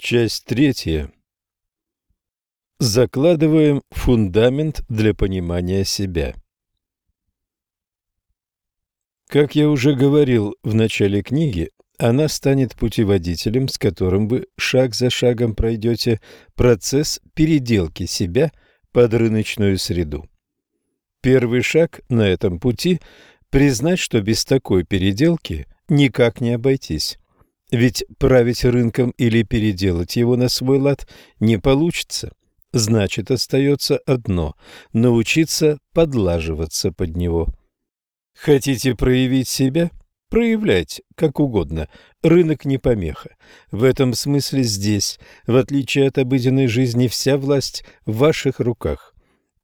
Часть третья. Закладываем фундамент для понимания себя. Как я уже говорил в начале книги, она станет путеводителем, с которым вы шаг за шагом пройдете процесс переделки себя под рыночную среду. Первый шаг на этом пути – признать, что без такой переделки никак не обойтись. Ведь править рынком или переделать его на свой лад не получится. Значит, остается одно – научиться подлаживаться под него. Хотите проявить себя? Проявляйте, как угодно. Рынок не помеха. В этом смысле здесь, в отличие от обыденной жизни, вся власть в ваших руках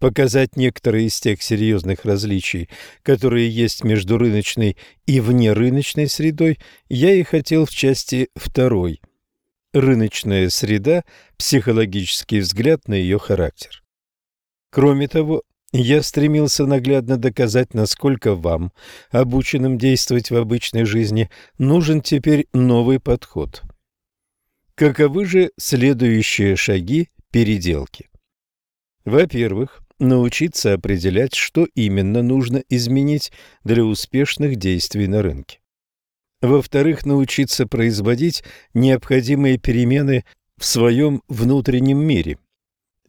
показать некоторые из тех серьезных различий, которые есть между рыночной и внерыночной средой, я и хотел в части второй. Рыночная среда – психологический взгляд на ее характер. Кроме того, я стремился наглядно доказать, насколько вам, обученным действовать в обычной жизни, нужен теперь новый подход. Каковы же следующие шаги переделки? Во-первых, научиться определять, что именно нужно изменить для успешных действий на рынке. Во-вторых, научиться производить необходимые перемены в своем внутреннем мире.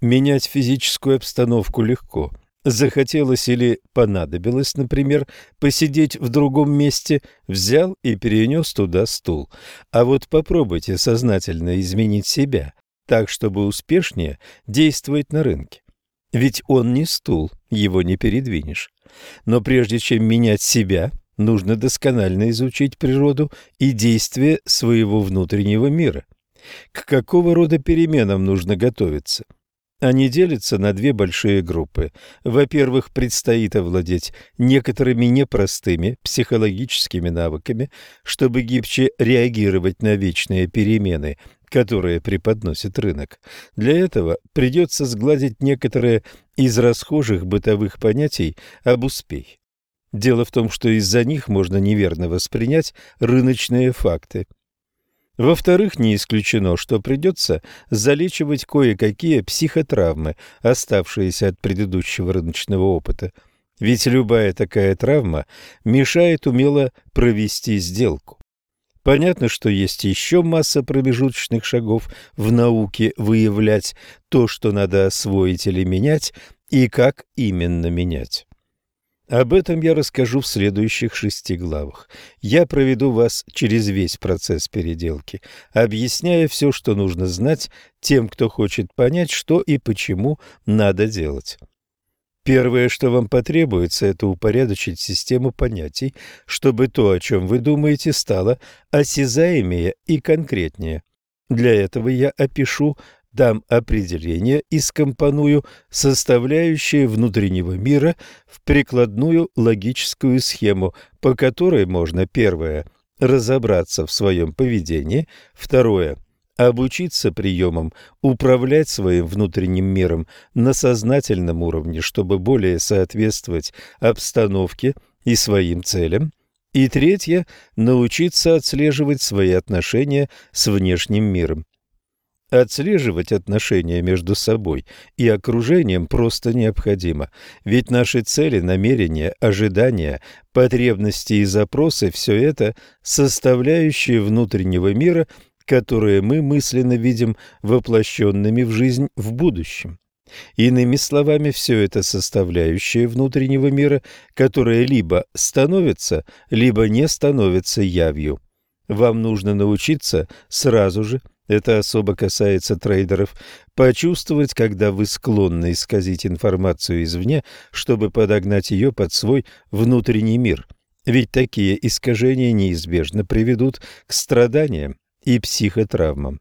Менять физическую обстановку легко. Захотелось или понадобилось, например, посидеть в другом месте, взял и перенес туда стул. А вот попробуйте сознательно изменить себя, так, чтобы успешнее действовать на рынке. Ведь он не стул, его не передвинешь. Но прежде чем менять себя, нужно досконально изучить природу и действия своего внутреннего мира. К какого рода переменам нужно готовиться? Они делятся на две большие группы. Во-первых, предстоит овладеть некоторыми непростыми психологическими навыками, чтобы гибче реагировать на вечные перемены – которые преподносит рынок. Для этого придется сгладить некоторые из расхожих бытовых понятий об успехе. Дело в том, что из-за них можно неверно воспринять рыночные факты. Во-вторых, не исключено, что придется залечивать кое-какие психотравмы, оставшиеся от предыдущего рыночного опыта. Ведь любая такая травма мешает умело провести сделку. Понятно, что есть еще масса промежуточных шагов в науке выявлять то, что надо освоить или менять, и как именно менять. Об этом я расскажу в следующих шести главах. Я проведу вас через весь процесс переделки, объясняя все, что нужно знать тем, кто хочет понять, что и почему надо делать. Первое, что вам потребуется, это упорядочить систему понятий, чтобы то, о чем вы думаете, стало осязаемее и конкретнее. Для этого я опишу, дам определение и скомпоную составляющие внутреннего мира в прикладную логическую схему, по которой можно, первое, разобраться в своем поведении, второе, обучиться приемам управлять своим внутренним миром на сознательном уровне, чтобы более соответствовать обстановке и своим целям. И третье – научиться отслеживать свои отношения с внешним миром. Отслеживать отношения между собой и окружением просто необходимо, ведь наши цели, намерения, ожидания, потребности и запросы – все это составляющие внутреннего мира – которые мы мысленно видим воплощенными в жизнь в будущем. Иными словами, все это составляющие внутреннего мира, которые либо становятся, либо не становятся явью. Вам нужно научиться сразу же, это особо касается трейдеров, почувствовать, когда вы склонны исказить информацию извне, чтобы подогнать ее под свой внутренний мир. Ведь такие искажения неизбежно приведут к страданиям и психотравмам.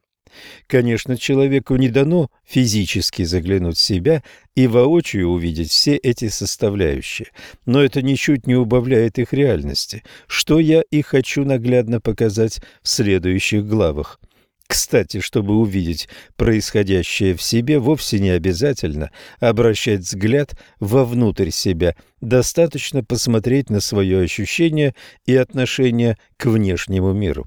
Конечно, человеку не дано физически заглянуть в себя и воочию увидеть все эти составляющие, но это ничуть не убавляет их реальности, что я и хочу наглядно показать в следующих главах. Кстати, чтобы увидеть происходящее в себе, вовсе не обязательно обращать взгляд вовнутрь себя, достаточно посмотреть на свое ощущение и отношение к внешнему миру.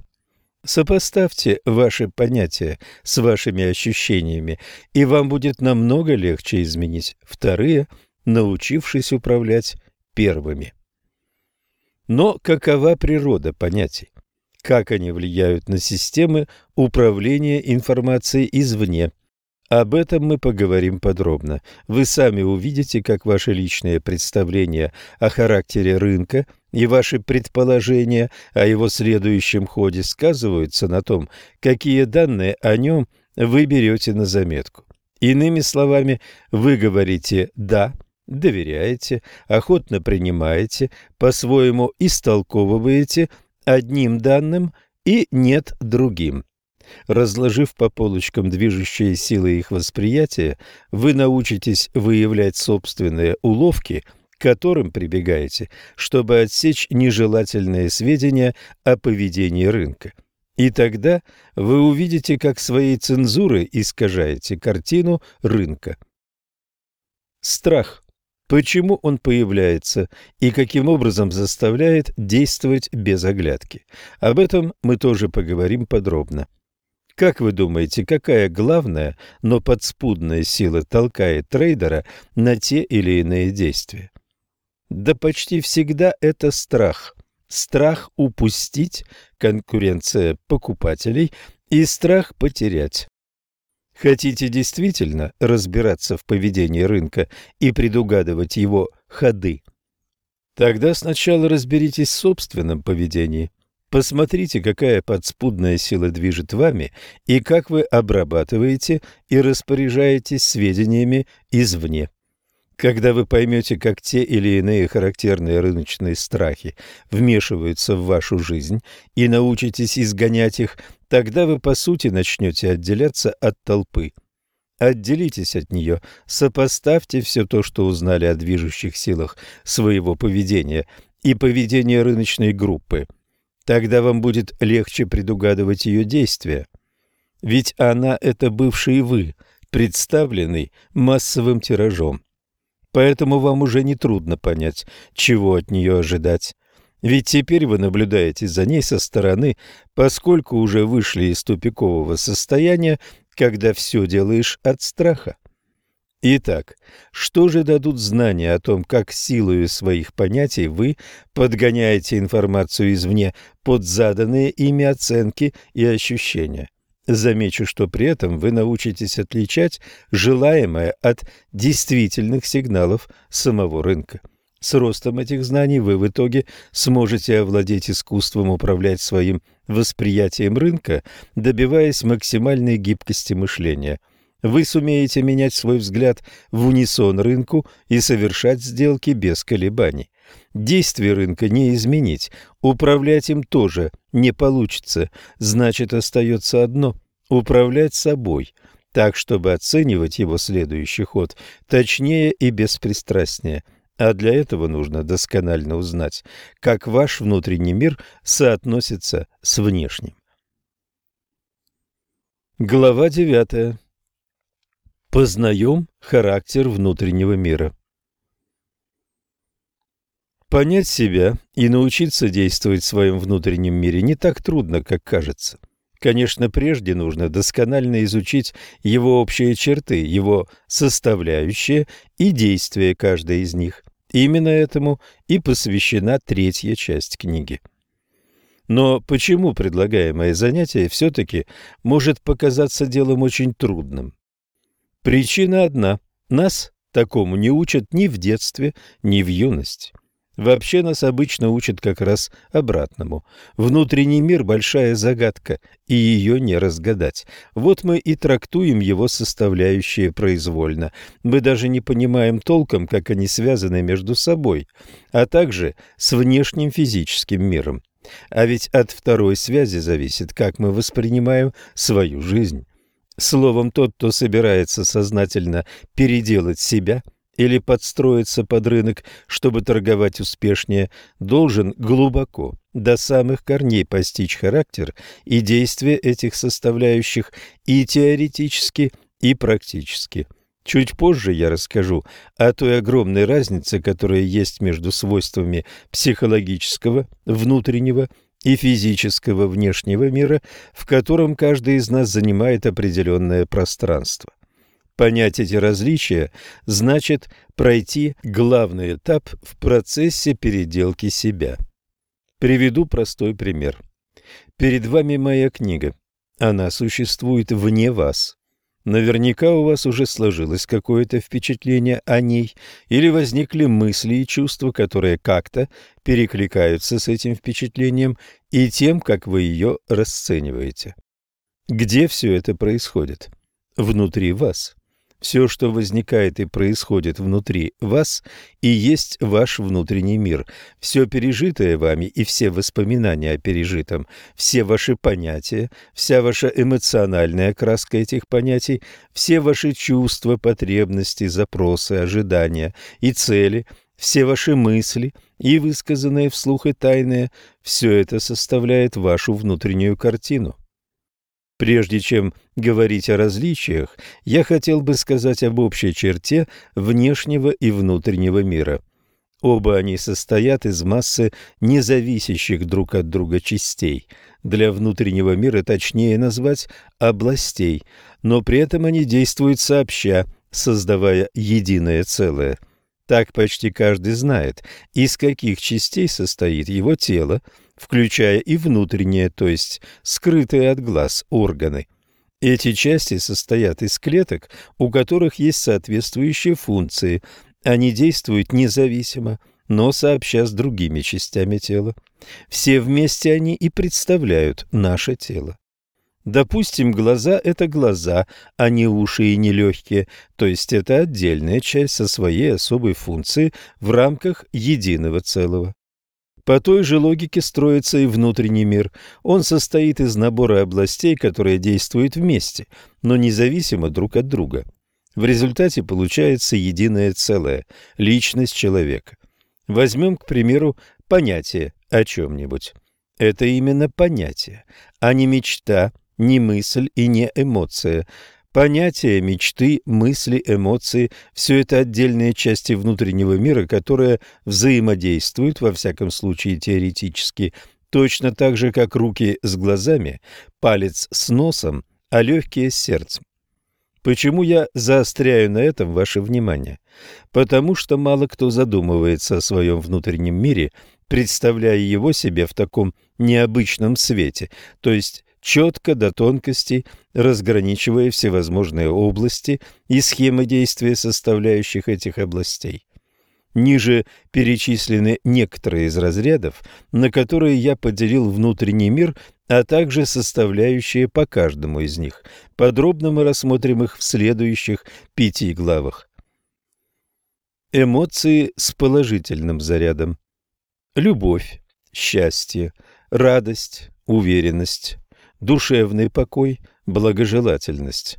Сопоставьте ваши понятия с вашими ощущениями, и вам будет намного легче изменить вторые, научившись управлять первыми. Но какова природа понятий? Как они влияют на системы управления информацией извне? Об этом мы поговорим подробно. Вы сами увидите, как ваши личные представления о характере рынка и ваши предположения о его следующем ходе сказываются на том, какие данные о нем вы берете на заметку. Иными словами, вы говорите «да», доверяете, охотно принимаете, по-своему истолковываете одним данным и нет другим. Разложив по полочкам движущие силы их восприятия, вы научитесь выявлять собственные уловки, к которым прибегаете, чтобы отсечь нежелательные сведения о поведении рынка. И тогда вы увидите, как своей цензурой искажаете картину рынка. Страх. Почему он появляется и каким образом заставляет действовать без оглядки? Об этом мы тоже поговорим подробно. Как вы думаете, какая главная, но подспудная сила толкает трейдера на те или иные действия? Да почти всегда это страх. Страх упустить, конкуренция покупателей и страх потерять. Хотите действительно разбираться в поведении рынка и предугадывать его ходы? Тогда сначала разберитесь в собственном поведении. Посмотрите, какая подспудная сила движет вами и как вы обрабатываете и распоряжаетесь сведениями извне. Когда вы поймете, как те или иные характерные рыночные страхи вмешиваются в вашу жизнь и научитесь изгонять их, тогда вы по сути начнете отделяться от толпы. Отделитесь от нее, сопоставьте все то, что узнали о движущих силах своего поведения и поведения рыночной группы – Тогда вам будет легче предугадывать ее действия. Ведь она – это бывший вы, представленный массовым тиражом. Поэтому вам уже не трудно понять, чего от нее ожидать. Ведь теперь вы наблюдаете за ней со стороны, поскольку уже вышли из тупикового состояния, когда все делаешь от страха. Итак, что же дадут знания о том, как силою своих понятий вы подгоняете информацию извне под заданные ими оценки и ощущения? Замечу, что при этом вы научитесь отличать желаемое от действительных сигналов самого рынка. С ростом этих знаний вы в итоге сможете овладеть искусством управлять своим восприятием рынка, добиваясь максимальной гибкости мышления – вы сумеете менять свой взгляд в унисон рынку и совершать сделки без колебаний. Действие рынка не изменить, управлять им тоже не получится, значит остается одно – управлять собой, так, чтобы оценивать его следующий ход точнее и беспристрастнее – а для этого нужно досконально узнать, как ваш внутренний мир соотносится с внешним. Глава девятая. Познаем характер внутреннего мира. Понять себя и научиться действовать в своем внутреннем мире не так трудно, как кажется. Конечно, прежде нужно досконально изучить его общие черты, его составляющие и действия каждой из них. Именно этому и посвящена третья часть книги. Но почему предлагаемое занятие все-таки может показаться делом очень трудным? Причина одна – нас такому не учат ни в детстве, ни в юности. Вообще нас обычно учат как раз обратному. Внутренний мир – большая загадка, и ее не разгадать. Вот мы и трактуем его составляющие произвольно. Мы даже не понимаем толком, как они связаны между собой, а также с внешним физическим миром. А ведь от второй связи зависит, как мы воспринимаем свою жизнь. Словом, тот, кто собирается сознательно переделать себя или подстроиться под рынок, чтобы торговать успешнее, должен глубоко, до самых корней постичь характер и действия этих составляющих и теоретически, и практически. Чуть позже я расскажу о той огромной разнице, которая есть между свойствами психологического, внутреннего и физического внешнего мира, в котором каждый из нас занимает определенное пространство. Понять эти различия значит пройти главный этап в процессе переделки себя. Приведу простой пример. Перед вами моя книга. Она существует вне вас. Наверняка у вас уже сложилось какое-то впечатление о ней или возникли мысли и чувства, которые как-то перекликаются с этим впечатлением и тем, как вы ее расцениваете. Где все это происходит? Внутри вас. Все, что возникает и происходит внутри вас, и есть ваш внутренний мир. Все пережитое вами и все воспоминания о пережитом, все ваши понятия, вся ваша эмоциональная краска этих понятий, все ваши чувства, потребности, запросы, ожидания и цели, все ваши мысли и высказанные вслух и тайные, все это составляет вашу внутреннюю картину. Прежде чем говорить о различиях, я хотел бы сказать об общей черте внешнего и внутреннего мира. Оба они состоят из массы независящих друг от друга частей. Для внутреннего мира точнее назвать областей, но при этом они действуют сообща, создавая единое целое. Так почти каждый знает, из каких частей состоит его тело, включая и внутренние, то есть скрытые от глаз органы. Эти части состоят из клеток, у которых есть соответствующие функции. Они действуют независимо, но сообща с другими частями тела. Все вместе они и представляют наше тело. Допустим, глаза – это глаза, а не уши и не легкие, то есть это отдельная часть со своей особой функцией в рамках единого целого. По той же логике строится и внутренний мир. Он состоит из набора областей, которые действуют вместе, но независимо друг от друга. В результате получается единое целое – личность человека. Возьмем, к примеру, понятие о чем-нибудь. Это именно понятие, а не мечта, не мысль и не эмоция – Понятия, мечты, мысли, эмоции – все это отдельные части внутреннего мира, которые взаимодействуют, во всяком случае теоретически, точно так же, как руки с глазами, палец с носом, а легкие с сердцем. Почему я заостряю на этом ваше внимание? Потому что мало кто задумывается о своем внутреннем мире, представляя его себе в таком необычном свете, то есть четко до тонкостей, разграничивая всевозможные области и схемы действия составляющих этих областей. Ниже перечислены некоторые из разрядов, на которые я поделил внутренний мир, а также составляющие по каждому из них. Подробно мы рассмотрим их в следующих пяти главах. Эмоции с положительным зарядом. Любовь, счастье, радость, уверенность, душевный покой, благожелательность.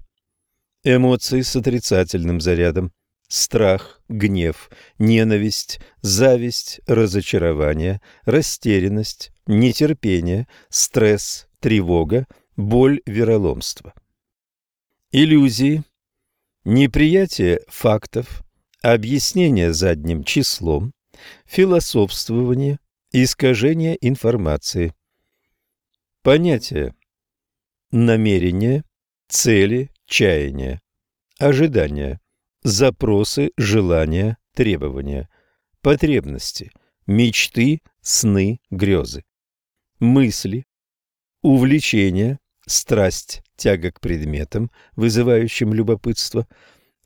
Эмоции с отрицательным зарядом. Страх, гнев, ненависть, зависть, разочарование, растерянность, нетерпение, стресс, тревога, боль, вероломство. Иллюзии, неприятие фактов, объяснение задним числом, философствование, искажение информации. Понятие намерения, цели, чаяния, ожидания, запросы, желания, требования, потребности, мечты, сны, грезы, мысли, увлечения, страсть, тяга к предметам, вызывающим любопытство,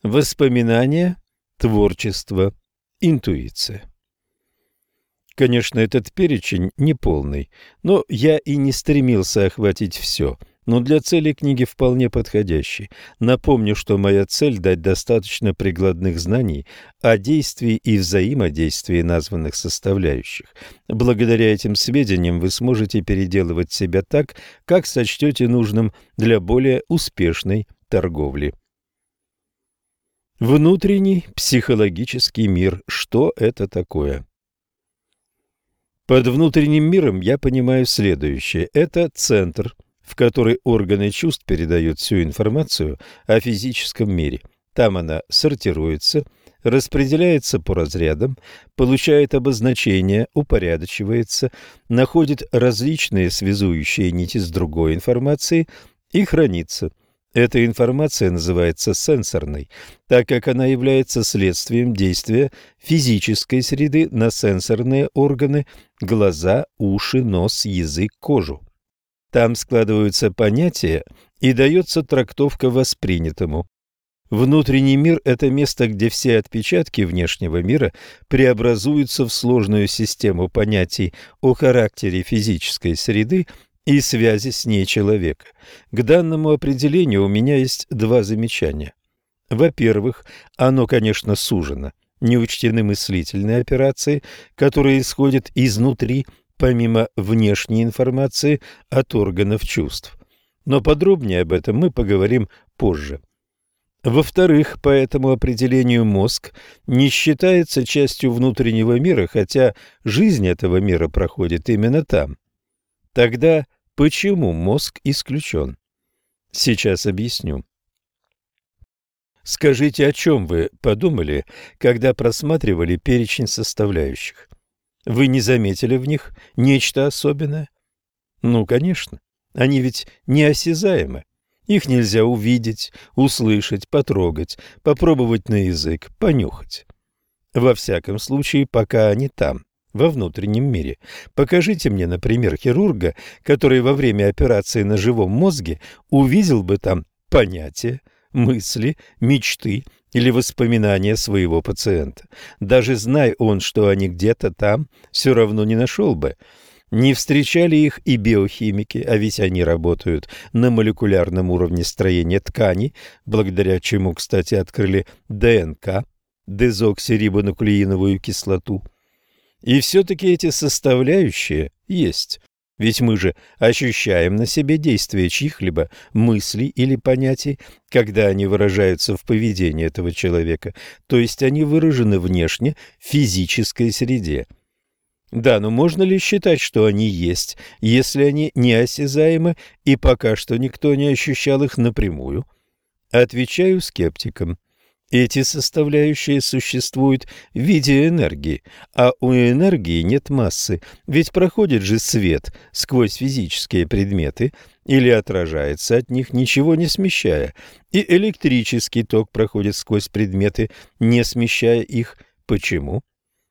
воспоминания, творчество, интуиция. Конечно, этот перечень неполный, но я и не стремился охватить все – но для цели книги вполне подходящий. Напомню, что моя цель – дать достаточно прикладных знаний о действии и взаимодействии названных составляющих. Благодаря этим сведениям вы сможете переделывать себя так, как сочтете нужным для более успешной торговли. Внутренний психологический мир. Что это такое? Под внутренним миром я понимаю следующее. Это центр – в которой органы чувств передают всю информацию о физическом мире. Там она сортируется, распределяется по разрядам, получает обозначения, упорядочивается, находит различные связующие нити с другой информацией и хранится. Эта информация называется сенсорной, так как она является следствием действия физической среды на сенсорные органы – глаза, уши, нос, язык, кожу. Там складываются понятия и дается трактовка воспринятому. Внутренний мир – это место, где все отпечатки внешнего мира преобразуются в сложную систему понятий о характере физической среды и связи с ней человека. К данному определению у меня есть два замечания. Во-первых, оно, конечно, сужено. Не учтены мыслительные операции, которые исходят изнутри, помимо внешней информации от органов чувств. Но подробнее об этом мы поговорим позже. Во-вторых, по этому определению мозг не считается частью внутреннего мира, хотя жизнь этого мира проходит именно там. Тогда почему мозг исключен? Сейчас объясню. Скажите, о чем вы подумали, когда просматривали перечень составляющих? Вы не заметили в них нечто особенное? Ну, конечно, они ведь неосязаемы. Их нельзя увидеть, услышать, потрогать, попробовать на язык, понюхать. Во всяком случае, пока они там, во внутреннем мире. Покажите мне, например, хирурга, который во время операции на живом мозге увидел бы там понятия, мысли, мечты или воспоминания своего пациента. Даже зная он, что они где-то там, все равно не нашел бы. Не встречали их и биохимики, а ведь они работают на молекулярном уровне строения тканей, благодаря чему, кстати, открыли ДНК, дезоксирибонуклеиновую кислоту. И все-таки эти составляющие есть. Ведь мы же ощущаем на себе действие чьих-либо мыслей или понятий, когда они выражаются в поведении этого человека, то есть они выражены внешне в физической среде – да, но можно ли считать, что они есть, если они неосязаемы и пока что никто не ощущал их напрямую? Отвечаю скептикам. Эти составляющие существуют в виде энергии, а у энергии нет массы, ведь проходит же свет сквозь физические предметы или отражается от них, ничего не смещая, и электрический ток проходит сквозь предметы, не смещая их. Почему?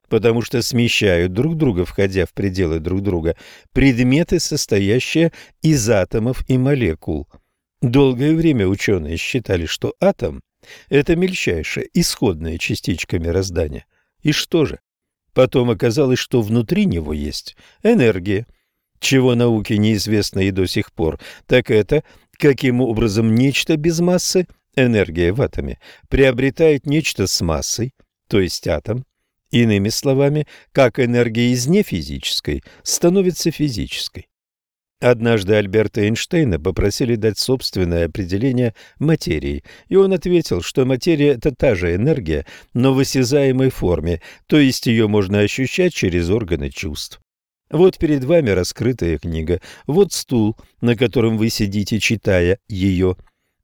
потому что смещают друг друга, входя в пределы друг друга, предметы, состоящие из атомов и молекул. Долгое время ученые считали, что атом – это мельчайшая исходная частичка мироздания. И что же? Потом оказалось, что внутри него есть энергия. Чего науке неизвестно и до сих пор, так это, каким образом нечто без массы, энергия в атоме, приобретает нечто с массой, то есть атом, Иными словами, как энергия из нефизической становится физической. Однажды Альберта Эйнштейна попросили дать собственное определение материи, и он ответил, что материя – это та же энергия, но в осязаемой форме, то есть ее можно ощущать через органы чувств. Вот перед вами раскрытая книга, вот стул, на котором вы сидите, читая ее.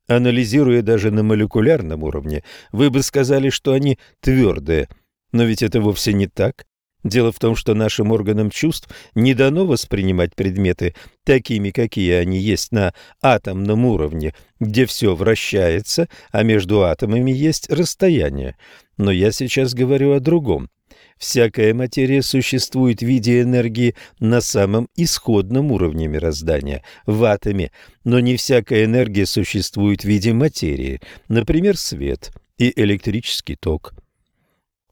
Анализируя даже на молекулярном уровне, вы бы сказали, что они твердые – но ведь это вовсе не так. Дело в том, что нашим органам чувств не дано воспринимать предметы такими, какие они есть на атомном уровне, где все вращается, а между атомами есть расстояние. Но я сейчас говорю о другом. Всякая материя существует в виде энергии на самом исходном уровне мироздания, в атоме, но не всякая энергия существует в виде материи, например, свет и электрический ток.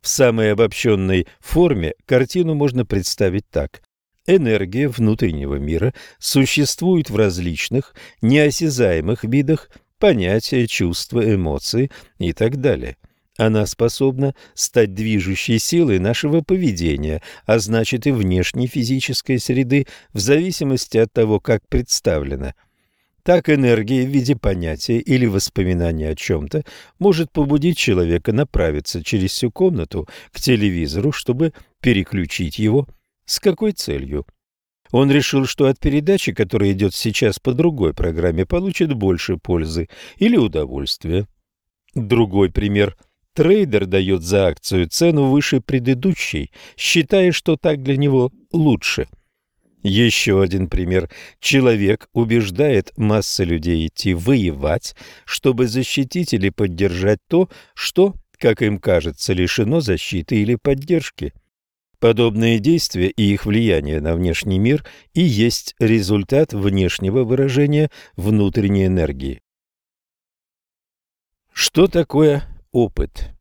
В самой обобщенной форме картину можно представить так. Энергия внутреннего мира существует в различных, неосязаемых видах понятия, чувства, эмоции и так далее. Она способна стать движущей силой нашего поведения, а значит и внешней физической среды, в зависимости от того, как представлена – так энергия в виде понятия или воспоминания о чем-то может побудить человека направиться через всю комнату к телевизору, чтобы переключить его. С какой целью? Он решил, что от передачи, которая идет сейчас по другой программе, получит больше пользы или удовольствия. Другой пример. Трейдер дает за акцию цену выше предыдущей, считая, что так для него лучше. Еще один пример. Человек убеждает массы людей идти воевать, чтобы защитить или поддержать то, что, как им кажется, лишено защиты или поддержки. Подобные действия и их влияние на внешний мир и есть результат внешнего выражения внутренней энергии. Что такое опыт.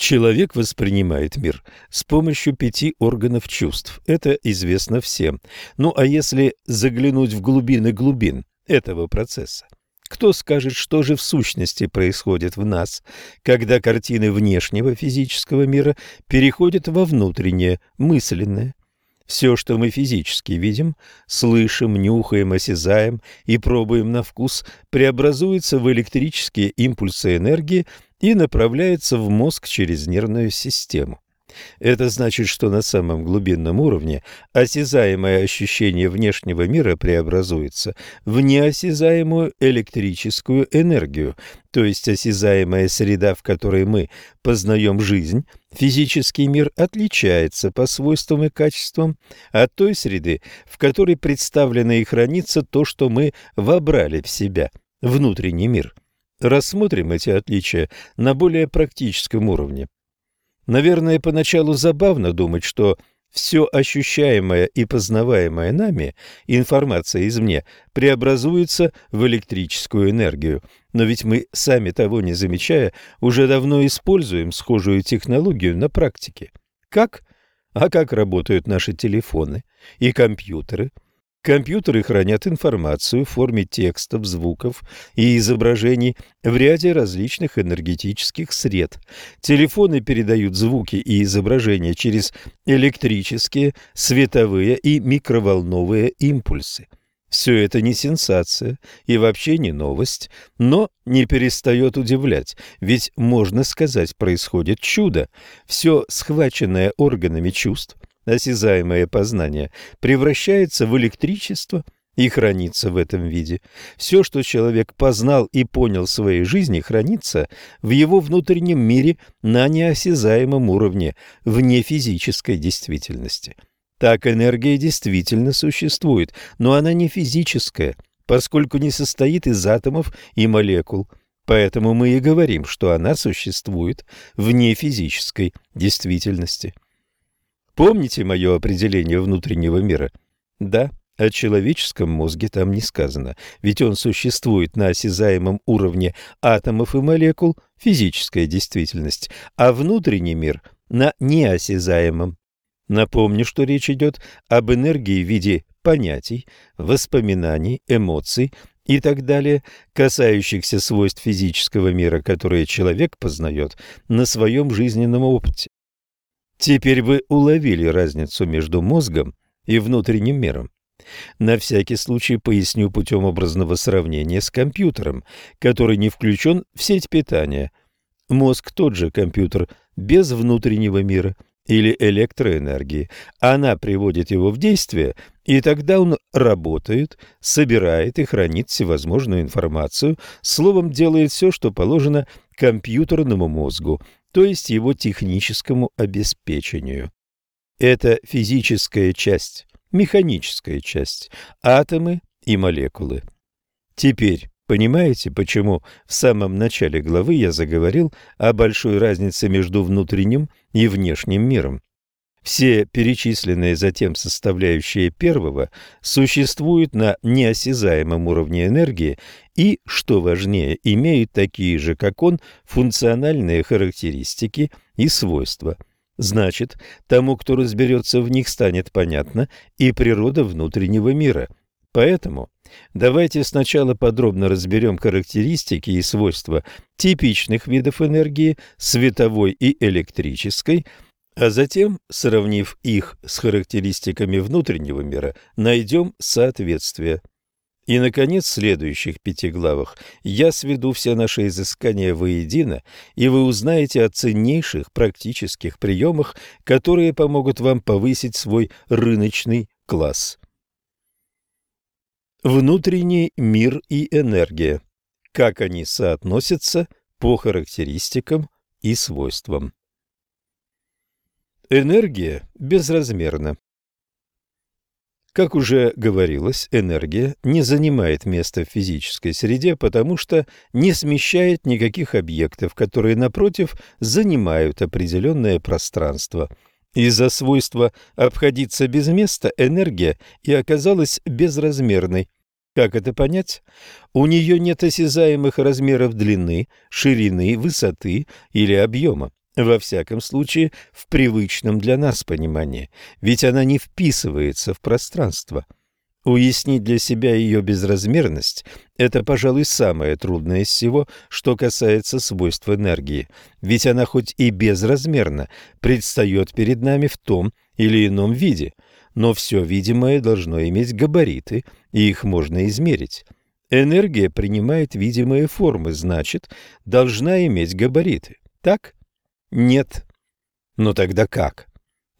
Человек воспринимает мир с помощью пяти органов чувств. Это известно всем. Ну а если заглянуть в глубины глубин этого процесса? Кто скажет, что же в сущности происходит в нас, когда картины внешнего физического мира переходят во внутреннее, мысленное? Все, что мы физически видим, слышим, нюхаем, осязаем и пробуем на вкус, преобразуется в электрические импульсы энергии и направляется в мозг через нервную систему. Это значит, что на самом глубинном уровне осязаемое ощущение внешнего мира преобразуется в неосязаемую электрическую энергию, то есть осязаемая среда, в которой мы познаем жизнь, физический мир отличается по свойствам и качествам от той среды, в которой представлено и хранится то, что мы вобрали в себя, внутренний мир. Рассмотрим эти отличия на более практическом уровне. Наверное, поначалу забавно думать, что все ощущаемое и познаваемое нами, информация извне, преобразуется в электрическую энергию. Но ведь мы, сами того не замечая, уже давно используем схожую технологию на практике. Как? А как работают наши телефоны и компьютеры – Компьютеры хранят информацию в форме текстов, звуков и изображений в ряде различных энергетических сред. Телефоны передают звуки и изображения через электрические, световые и микроволновые импульсы. Все это не сенсация и вообще не новость, но не перестает удивлять, ведь, можно сказать, происходит чудо. Все схваченное органами чувств – осязаемое познание превращается в электричество и хранится в этом виде. Все, что человек познал и понял в своей жизни, хранится в его внутреннем мире на неосязаемом уровне, вне физической действительности. Так энергия действительно существует, но она не физическая, поскольку не состоит из атомов и молекул. Поэтому мы и говорим, что она существует вне физической действительности. Помните мое определение внутреннего мира? Да, о человеческом мозге там не сказано, ведь он существует на осязаемом уровне атомов и молекул, физическая действительность, а внутренний мир на неосязаемом. Напомню, что речь идет об энергии в виде понятий, воспоминаний, эмоций и так далее, касающихся свойств физического мира, которые человек познает на своем жизненном опыте. Теперь вы уловили разницу между мозгом и внутренним миром. На всякий случай поясню путем образного сравнения с компьютером, который не включен в сеть питания. Мозг тот же компьютер без внутреннего мира или электроэнергии. Она приводит его в действие, и тогда он работает, собирает и хранит всевозможную информацию, словом, делает все, что положено компьютерному мозгу, то есть его техническому обеспечению. Это физическая часть, механическая часть, атомы и молекулы. Теперь понимаете, почему в самом начале главы я заговорил о большой разнице между внутренним и внешним миром? Все перечисленные затем составляющие первого существуют на неосязаемом уровне энергии и, что важнее, имеют такие же, как он, функциональные характеристики и свойства. Значит, тому, кто разберется в них, станет понятна и природа внутреннего мира. Поэтому давайте сначала подробно разберем характеристики и свойства типичных видов энергии, световой и электрической, а затем, сравнив их с характеристиками внутреннего мира, найдем соответствие. И, наконец, в следующих пяти главах я сведу все наши изыскания воедино, и вы узнаете о ценнейших практических приемах, которые помогут вам повысить свой рыночный класс. Внутренний мир и энергия. Как они соотносятся, по характеристикам и свойствам. Энергия безразмерна. Как уже говорилось, энергия не занимает места в физической среде, потому что не смещает никаких объектов, которые, напротив, занимают определенное пространство. Из-за свойства обходиться без места энергия и оказалась безразмерной. Как это понять? У нее нет осязаемых размеров длины, ширины, высоты или объема. Во всяком случае, в привычном для нас понимании, ведь она не вписывается в пространство. Уяснить для себя ее безразмерность – это, пожалуй, самое трудное из всего, что касается свойств энергии, ведь она хоть и безразмерна, предстает перед нами в том или ином виде, но все видимое должно иметь габариты, и их можно измерить. Энергия принимает видимые формы, значит, должна иметь габариты. Так? Нет. Но тогда как?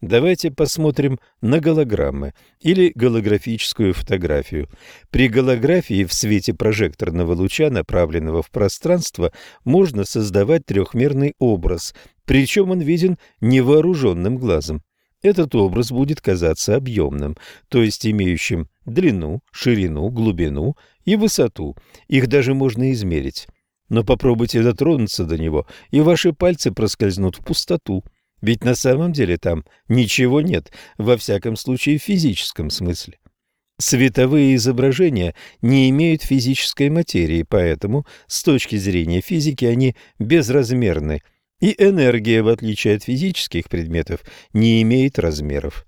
Давайте посмотрим на голограммы или голографическую фотографию. При голографии в свете прожекторного луча, направленного в пространство, можно создавать трехмерный образ, причем он виден невооруженным глазом. Этот образ будет казаться объемным, то есть имеющим длину, ширину, глубину и высоту. Их даже можно измерить но попробуйте дотронуться до него, и ваши пальцы проскользнут в пустоту. Ведь на самом деле там ничего нет, во всяком случае в физическом смысле. Световые изображения не имеют физической материи, поэтому с точки зрения физики они безразмерны, и энергия, в отличие от физических предметов, не имеет размеров.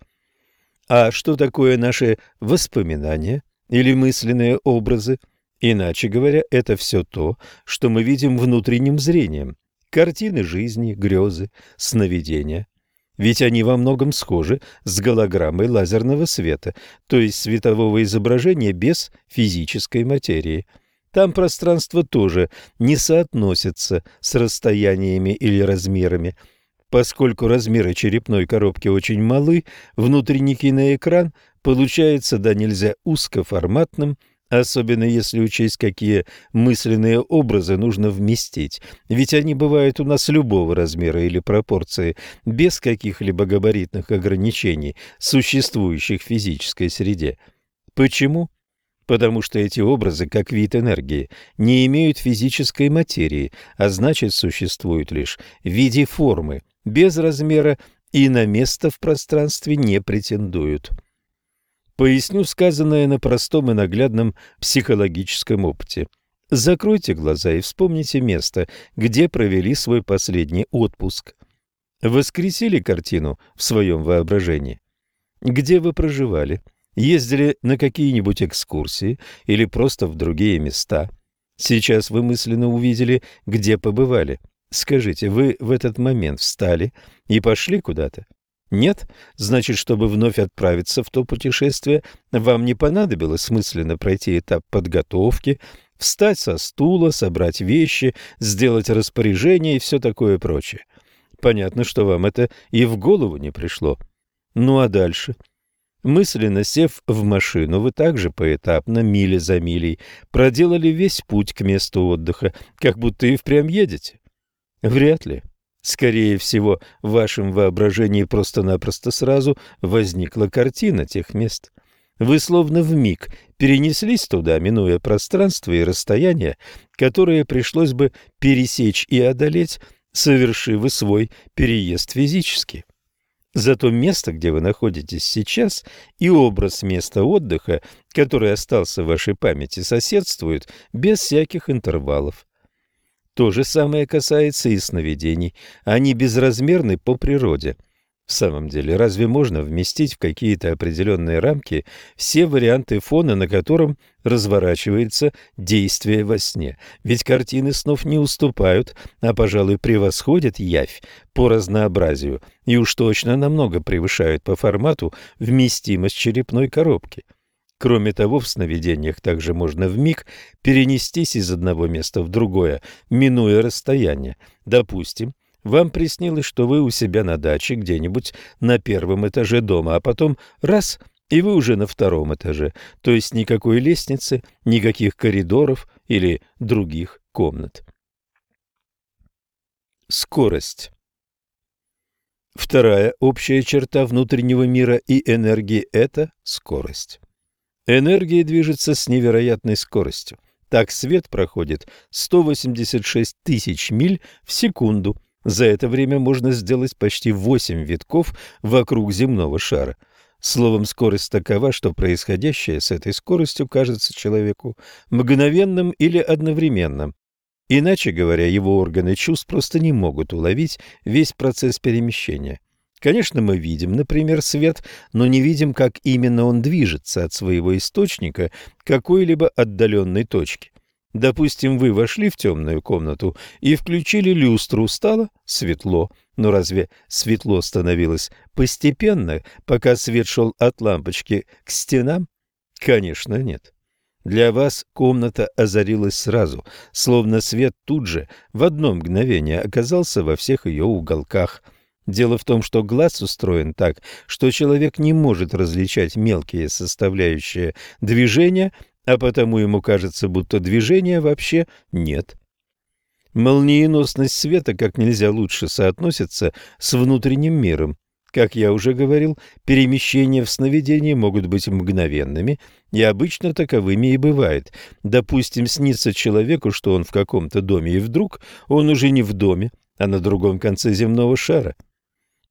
А что такое наши воспоминания или мысленные образы – Иначе говоря, это все то, что мы видим внутренним зрением. Картины жизни, грезы, сновидения. Ведь они во многом схожи с голограммой лазерного света, то есть светового изображения без физической материи. Там пространство тоже не соотносится с расстояниями или размерами. Поскольку размеры черепной коробки очень малы, внутренний киноэкран получается да нельзя узкоформатным, особенно если учесть, какие мысленные образы нужно вместить, ведь они бывают у нас любого размера или пропорции, без каких-либо габаритных ограничений, существующих в физической среде. Почему? Потому что эти образы, как вид энергии, не имеют физической материи, а значит существуют лишь в виде формы, без размера и на место в пространстве не претендуют. Поясню сказанное на простом и наглядном психологическом опыте. Закройте глаза и вспомните место, где провели свой последний отпуск. Воскресили картину в своем воображении? Где вы проживали? Ездили на какие-нибудь экскурсии или просто в другие места? Сейчас вы мысленно увидели, где побывали. Скажите, вы в этот момент встали и пошли куда-то? Нет? Значит, чтобы вновь отправиться в то путешествие, вам не понадобилось мысленно пройти этап подготовки, встать со стула, собрать вещи, сделать распоряжение и все такое прочее. Понятно, что вам это и в голову не пришло. Ну а дальше? Мысленно сев в машину, вы также поэтапно, мили за милей, проделали весь путь к месту отдыха, как будто и впрямь едете? Вряд ли. Скорее всего, в вашем воображении просто-напросто сразу возникла картина тех мест. Вы словно в миг перенеслись туда, минуя пространство и расстояние, которое пришлось бы пересечь и одолеть, совершив свой переезд физически. Зато место, где вы находитесь сейчас, и образ места отдыха, который остался в вашей памяти, соседствуют без всяких интервалов. То же самое касается и сновидений. Они безразмерны по природе. В самом деле, разве можно вместить в какие-то определенные рамки все варианты фона, на котором разворачивается действие во сне? Ведь картины снов не уступают, а, пожалуй, превосходят явь по разнообразию и уж точно намного превышают по формату вместимость черепной коробки. Кроме того, в сновидениях также можно вмиг перенестись из одного места в другое, минуя расстояние. Допустим, вам приснилось, что вы у себя на даче где-нибудь на первом этаже дома, а потом раз – и вы уже на втором этаже, то есть никакой лестницы, никаких коридоров или других комнат. скорость. Вторая общая черта внутреннего мира и энергии – это скорость. Энергия движется с невероятной скоростью. Так свет проходит 186 тысяч миль в секунду. За это время можно сделать почти 8 витков вокруг земного шара. Словом, скорость такова, что происходящее с этой скоростью кажется человеку мгновенным или одновременным. Иначе говоря, его органы чувств просто не могут уловить весь процесс перемещения. Конечно, мы видим, например, свет, но не видим, как именно он движется от своего источника к какой-либо отдаленной точке. Допустим, вы вошли в темную комнату и включили люстру, стало светло. Но разве светло становилось постепенно, пока свет шел от лампочки к стенам? Конечно, нет. Для вас комната озарилась сразу, словно свет тут же, в одно мгновение, оказался во всех ее уголках. Дело в том, что глаз устроен так, что человек не может различать мелкие составляющие движения, а потому ему кажется, будто движения вообще нет. Молниеносность света как нельзя лучше соотносится с внутренним миром. Как я уже говорил, перемещения в сновидении могут быть мгновенными, и обычно таковыми и бывает. Допустим, снится человеку, что он в каком-то доме, и вдруг он уже не в доме, а на другом конце земного шара.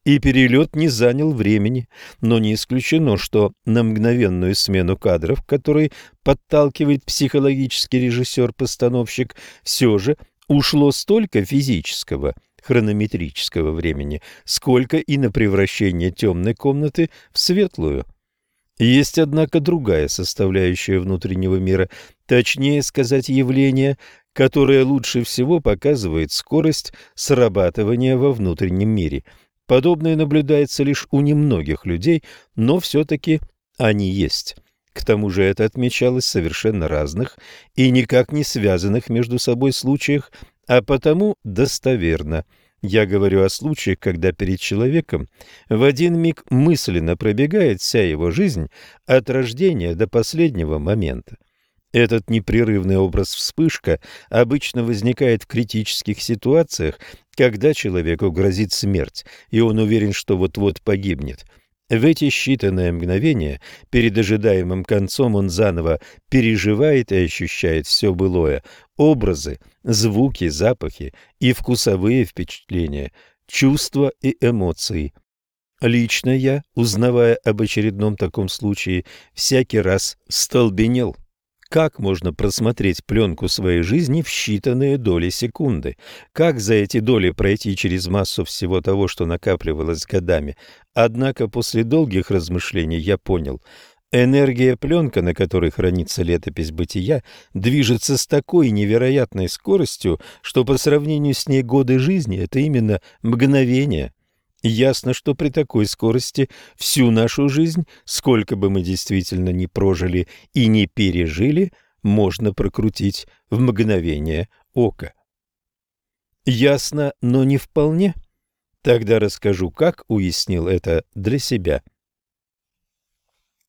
И перелет не занял времени, но не исключено, что на мгновенную смену кадров, который подталкивает психологический режиссер-постановщик, все же ушло столько физического – хронометрического времени, сколько и на превращение темной комнаты в светлую. Есть, однако, другая составляющая внутреннего мира, точнее сказать, явление, которое лучше всего показывает скорость срабатывания во внутреннем мире. Подобное наблюдается лишь у немногих людей, но все-таки они есть. К тому же это отмечалось в совершенно разных и никак не связанных между собой случаях, а потому достоверно. Я говорю о случаях, когда перед человеком в один миг мысленно пробегает вся его жизнь от рождения до последнего момента. Этот непрерывный образ вспышка обычно возникает в критических ситуациях, когда человеку грозит смерть, и он уверен, что вот-вот погибнет – в эти считанные мгновения перед ожидаемым концом он заново переживает и ощущает все былое – образы, звуки, запахи и вкусовые впечатления, чувства и эмоции. Лично я, узнавая об очередном таком случае, всякий раз столбенел. Как можно просмотреть пленку своей жизни в считанные доли секунды? Как за эти доли пройти через массу всего того, что накапливалось годами? Однако после долгих размышлений я понял – Энергия пленка, на которой хранится летопись бытия, движется с такой невероятной скоростью, что по сравнению с ней годы жизни – это именно мгновение. Ясно, что при такой скорости всю нашу жизнь, сколько бы мы действительно не прожили и не пережили, можно прокрутить в мгновение ока. Ясно, но не вполне. Тогда расскажу, как уяснил это для себя.